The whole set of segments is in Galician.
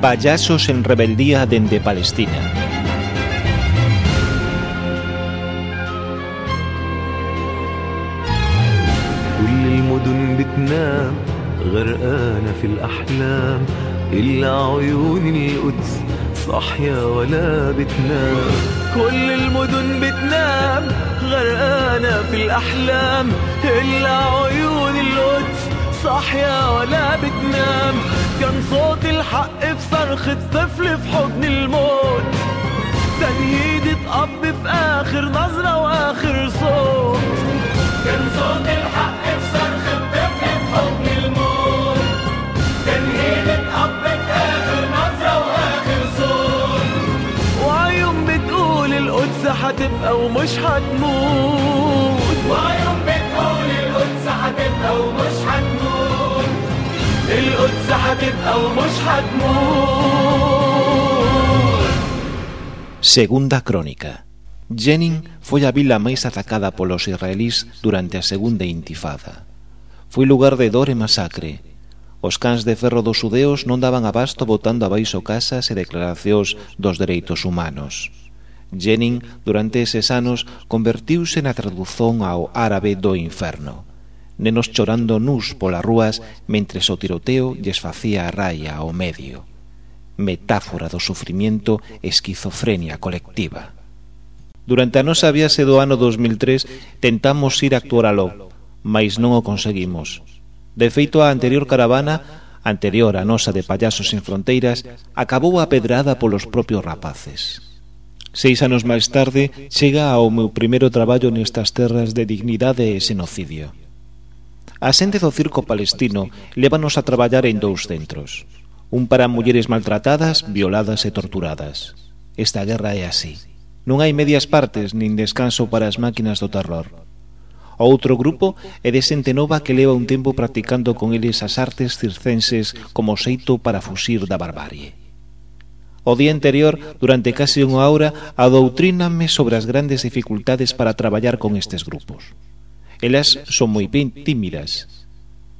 Payasos en rebeldía dende Palestina. كل المدن بتنام غرقانة في الأحلام إلا عيون القدس صاحية ولا بتنام كل المدن بتنام غرقانة في الأحلام إلا عيون القدس صاحية ولا بتنام كان صوت الحق في صرخة طفل في حضن الموت. تنهيدة أب في آخر نظرة وآخر صوت. كان صوت الحق في صرخة طفل في حضن الموت. تنهيدة أب في آخر نظرة وآخر صوت. وعيون بتقول القدس هتبقى ومش هتموت. وعيون بتقول القدس هتبقى ومش هتموت. القدس هتبقى ومش هتموت Segunda crónica. Jenin foi a vila máis atacada polos israelís durante a segunda intifada. Foi lugar de dor e masacre. Os cans de ferro dos judeos non daban abasto botando abaixo casas e declaracións dos dereitos humanos. Jenin, durante eses anos, convertiuse na tradución ao árabe do inferno. nenos chorando nus polas rúas mentre o tiroteo lles facía a raia ao medio. Metáfora do sufrimiento esquizofrenia colectiva. Durante a nosa viaxe do ano 2003 tentamos ir actuar aló, mas non o conseguimos. De feito, a anterior caravana anterior a nosa de Payasos sin Fronteiras, acabou apedrada polos propios rapaces. Seis anos máis tarde, chega ao meu primeiro traballo nestas terras de dignidade e xenocidio. A xente do circo palestino lévanos a traballar en dous centros. Un para mulleres maltratadas, violadas e torturadas. Esta guerra é así. Non hai medias partes nin descanso para as máquinas do terror. Outro grupo é de xente nova que leva un tempo practicando con eles as artes circenses como xeito para fuxir da barbarie. O día anterior, durante case unha hora, adoutríname sobre as grandes dificultades para traballar con estes grupos. Elas son moi ben tímidas.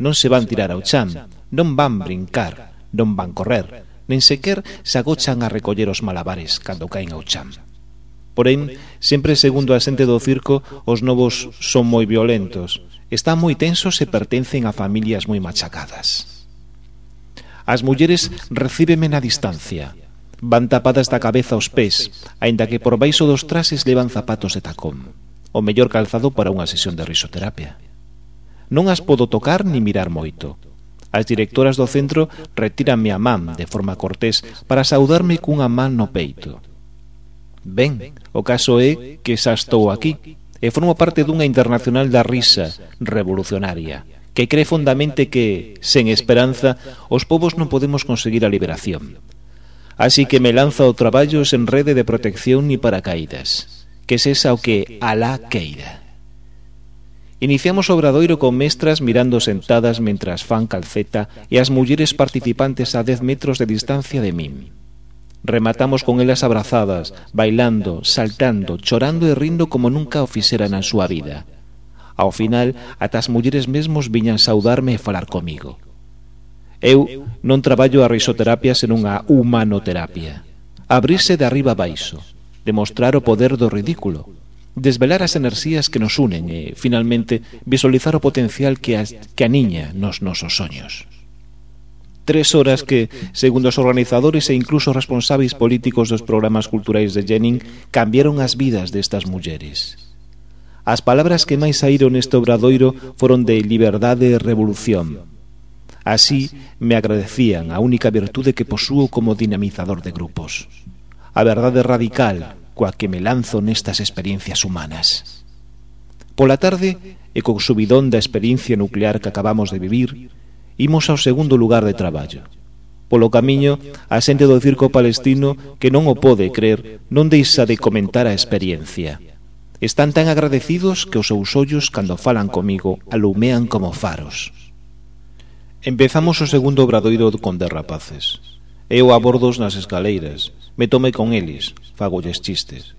Non se van tirar ao chan, non van brincar, non van correr, nen sequer se agochan a recoller os malabares cando caen ao chan. Porén, sempre segundo a xente do circo, os novos son moi violentos, están moi tensos e pertencen a familias moi machacadas. As mulleres recíbeme na distancia. Van tapadas da cabeza aos pés, aínda que por baixo dos trases levan zapatos de tacón o mellor calzado para unha sesión de risoterapia. Non as podo tocar ni mirar moito. As directoras do centro retíranme a man de forma cortés para saudarme cunha man no peito. Ben, o caso é que xa estou aquí e formo parte dunha internacional da risa revolucionaria que cree fondamente que, sen esperanza, os povos non podemos conseguir a liberación. Así que me lanza o traballo sen rede de protección ni paracaídas que sesa o que alá queira. Iniciamos o obradoiro con mestras mirando sentadas mentras fan calceta e as mulleres participantes a 10 metros de distancia de min. Rematamos con elas abrazadas, bailando, saltando, chorando e rindo como nunca o fixeran na súa vida. Ao final, ata as mulleres mesmos viñan saudarme e falar comigo. Eu non traballo a risoterapia senón a humanoterapia. Abrirse de arriba baixo, demostrar o poder do ridículo, desvelar as enerxías que nos unen e, finalmente, visualizar o potencial que, as, que aniña nos nosos soños. Tres horas que, segundo os organizadores e incluso responsáveis políticos dos programas culturais de Jenning, cambiaron as vidas destas mulleres. As palabras que máis saíron neste obradoiro foron de liberdade e revolución. Así me agradecían a única virtude que posúo como dinamizador de grupos. A verdade radical, coa que me lanzo nestas experiencias humanas. Pola tarde, e co subidón da experiencia nuclear que acabamos de vivir, imos ao segundo lugar de traballo. Polo camiño, a xente do circo palestino que non o pode crer non deixa de comentar a experiencia. Están tan agradecidos que os seus ollos, cando falan comigo, alumean como faros. Empezamos o segundo obradoiro con derrapaces. Eu abordos nas escaleiras, me tome con eles, fagolles chistes.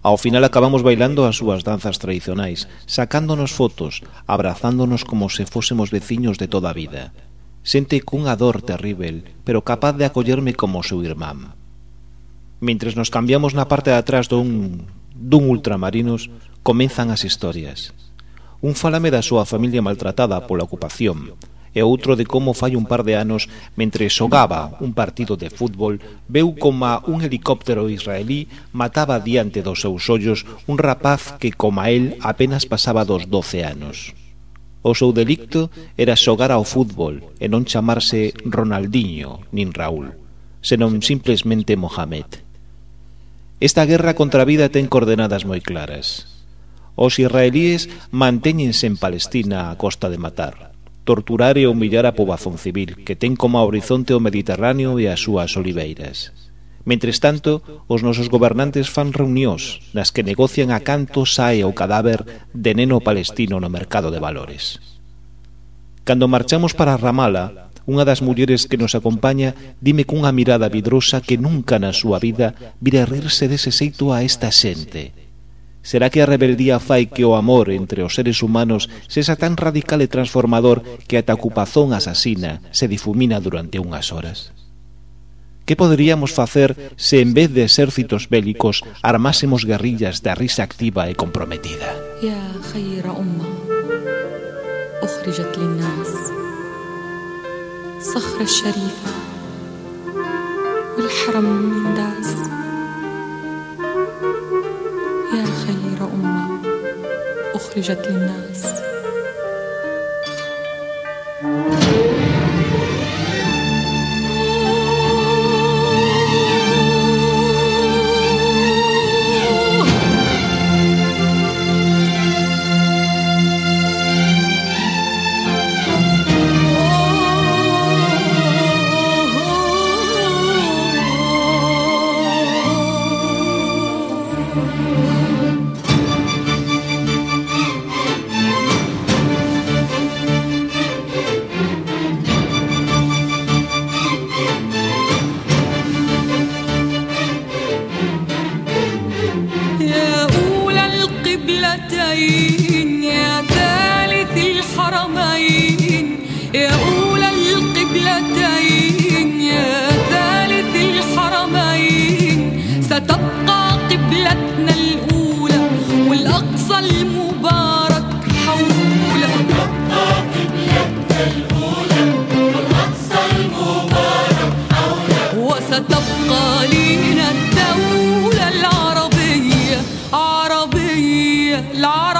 Ao final acabamos bailando as súas danzas tradicionais, sacándonos fotos, abrazándonos como se fósemos veciños de toda a vida. Sente cunha dor terrível, pero capaz de acollerme como seu irmán. Mentres nos cambiamos na parte de atrás dun, dun ultramarinos, comenzan as historias. Un falame da súa familia maltratada pola ocupación, e outro de como fai un par de anos, mentre xogaba un partido de fútbol, veu como un helicóptero israelí mataba diante dos seus ollos un rapaz que, coma el, apenas pasaba dos 12 anos. O seu delicto era xogar ao fútbol e non chamarse Ronaldinho nin Raúl, senón simplemente Mohamed. Esta guerra contra a vida ten coordenadas moi claras. Os israelíes mantéñense en Palestina a costa de matar torturar e humillar a poboación civil, que ten como horizonte o Mediterráneo e as súas oliveiras. Mentres tanto, os nosos gobernantes fan reunións nas que negocian a canto sae o cadáver de neno palestino no mercado de valores. Cando marchamos para Ramala, unha das mulleres que nos acompaña dime cunha mirada vidrosa que nunca na súa vida vira rirse dese xeito a esta xente, Será que a rebeldía fai que o amor entre os seres humanos sexa tan radical e transformador que ata a ocupazón asasina se difumina durante unhas horas? Que poderíamos facer se en vez de exércitos bélicos armásemos guerrillas da risa activa e comprometida? Ya khayra umma أخرجت للناس صخرة الشريفة والحرم من داس أخرجت للناس. يا أولى القبلتين يا ثالث الحرمين ستبقى قبلتنا الأولى والأقصى المبارك حولها ستبقى قبلتنا الأولى والأقصى المبارك حولها وستبقى لينا الدولة العربية عربية العربية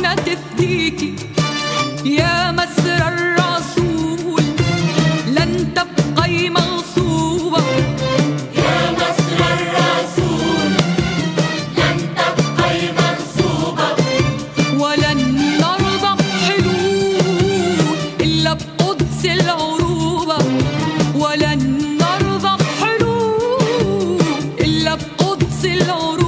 إحنا تفديكي يا مسرى الرسول لن تبقي مغصوبة. يا مسرى الرسول لن تبقي مغصوبة. ولن نرضى بحلول إلا بقدس العروبة. ولن نرضى بحلول إلا بقدس العروبة.